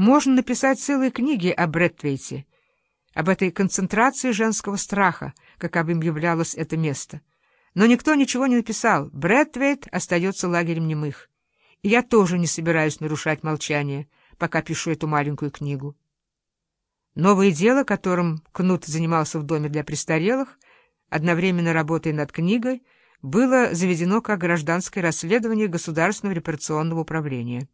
Можно написать целые книги о Бреттвейте, об этой концентрации женского страха, как объявлялось это место. Но никто ничего не написал. Бреттвейт остается лагерем немых. И я тоже не собираюсь нарушать молчание, пока пишу эту маленькую книгу. Новое дело, которым Кнут занимался в доме для престарелых, одновременно работая над книгой, было заведено как гражданское расследование Государственного репарационного управления.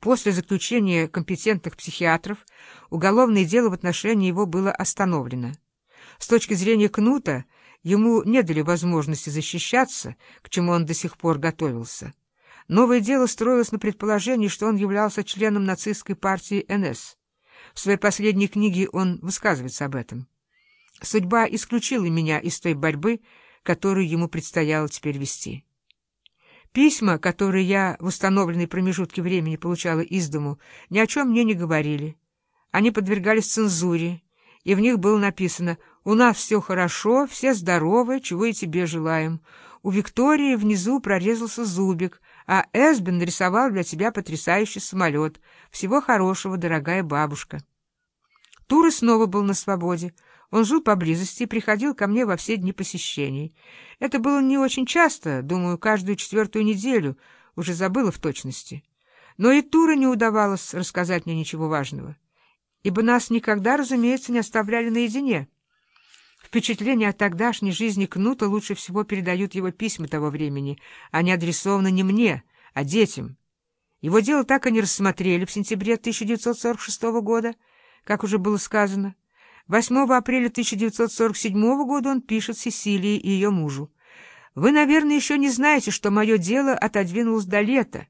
После заключения компетентных психиатров уголовное дело в отношении его было остановлено. С точки зрения Кнута, ему не дали возможности защищаться, к чему он до сих пор готовился. Новое дело строилось на предположении, что он являлся членом нацистской партии НС. В своей последней книге он высказывается об этом. «Судьба исключила меня из той борьбы, которую ему предстояло теперь вести». Письма, которые я в установленные промежутки времени получала из дому, ни о чем мне не говорили. Они подвергались цензуре, и в них было написано «У нас все хорошо, все здоровы, чего и тебе желаем». У Виктории внизу прорезался зубик, а Эсбин нарисовал для тебя потрясающий самолет. Всего хорошего, дорогая бабушка. Тура снова был на свободе. Он жил поблизости и приходил ко мне во все дни посещений. Это было не очень часто, думаю, каждую четвертую неделю, уже забыла в точности. Но и Тура не удавалось рассказать мне ничего важного, ибо нас никогда, разумеется, не оставляли наедине. Впечатления о тогдашней жизни Кнута лучше всего передают его письма того времени. Они адресованы не мне, а детям. Его дело так и не рассмотрели в сентябре 1946 года, как уже было сказано. 8 апреля 1947 года он пишет Сесилии и ее мужу. «Вы, наверное, еще не знаете, что мое дело отодвинулось до лета.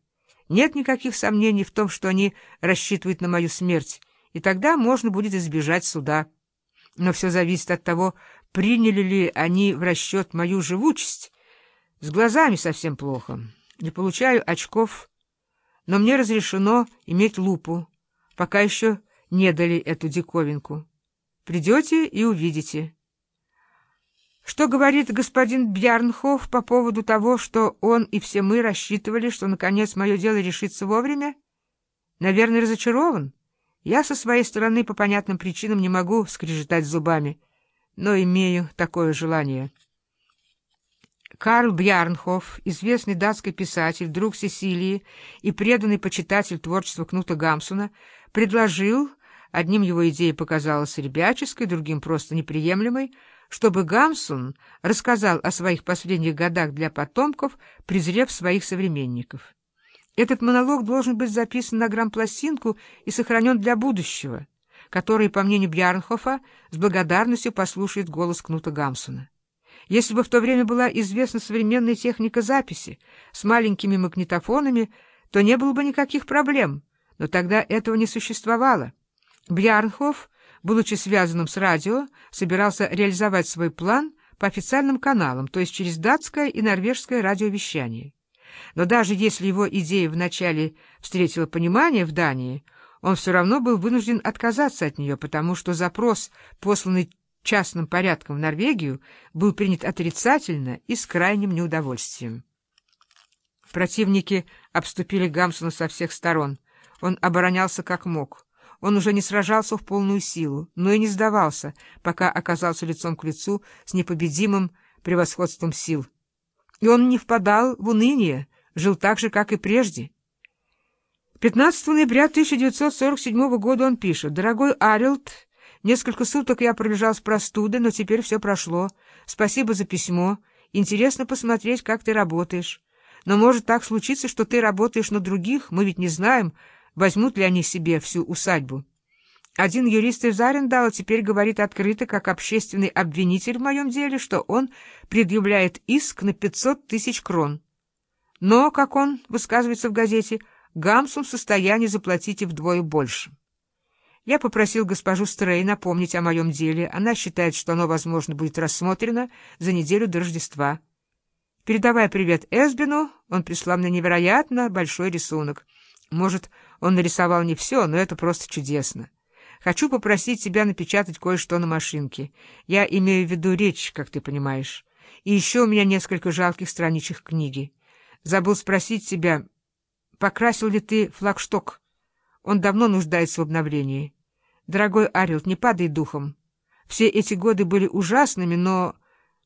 Нет никаких сомнений в том, что они рассчитывают на мою смерть, и тогда можно будет избежать суда. Но все зависит от того, приняли ли они в расчет мою живучесть. С глазами совсем плохо. Не получаю очков, но мне разрешено иметь лупу, пока еще не дали эту диковинку». Придете и увидите. Что говорит господин Бьярнхоф по поводу того, что он и все мы рассчитывали, что, наконец, мое дело решится вовремя? Наверное, разочарован. Я со своей стороны по понятным причинам не могу скрежетать зубами, но имею такое желание. Карл Бьярнхоф, известный датский писатель, друг Сесилии и преданный почитатель творчества Кнута Гамсуна, предложил Одним его идея показалась ребяческой, другим просто неприемлемой, чтобы Гамсун рассказал о своих последних годах для потомков, презрев своих современников. Этот монолог должен быть записан на грампластинку и сохранен для будущего, который, по мнению Бьярнхофа, с благодарностью послушает голос Кнута Гамсуна. Если бы в то время была известна современная техника записи с маленькими магнитофонами, то не было бы никаких проблем, но тогда этого не существовало. Бьярнхоф, будучи связанным с радио, собирался реализовать свой план по официальным каналам, то есть через датское и норвежское радиовещание. Но даже если его идея вначале встретила понимание в Дании, он все равно был вынужден отказаться от нее, потому что запрос, посланный частным порядком в Норвегию, был принят отрицательно и с крайним неудовольствием. Противники обступили Гамсона со всех сторон. Он оборонялся как мог. Он уже не сражался в полную силу, но и не сдавался, пока оказался лицом к лицу с непобедимым превосходством сил. И он не впадал в уныние, жил так же, как и прежде. 15 ноября 1947 года он пишет «Дорогой Арилд, несколько суток я пролежал с простудой, но теперь все прошло. Спасибо за письмо. Интересно посмотреть, как ты работаешь. Но может так случиться, что ты работаешь на других, мы ведь не знаем, возьмут ли они себе всю усадьбу. Один юрист из Арендала теперь говорит открыто, как общественный обвинитель в моем деле, что он предъявляет иск на 500 тысяч крон. Но, как он высказывается в газете, Гамсун в состоянии заплатить и вдвое больше. Я попросил госпожу Стрей напомнить о моем деле. Она считает, что оно, возможно, будет рассмотрено за неделю до Рождества. Передавая привет Эсбину, он прислал мне невероятно большой рисунок. Может, он нарисовал не все, но это просто чудесно. Хочу попросить тебя напечатать кое-что на машинке. Я имею в виду речь, как ты понимаешь. И еще у меня несколько жалких страничек книги. Забыл спросить тебя, покрасил ли ты флагшток? Он давно нуждается в обновлении. Дорогой Арилд, не падай духом. Все эти годы были ужасными, но...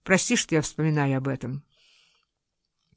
Прости, что я вспоминаю об этом.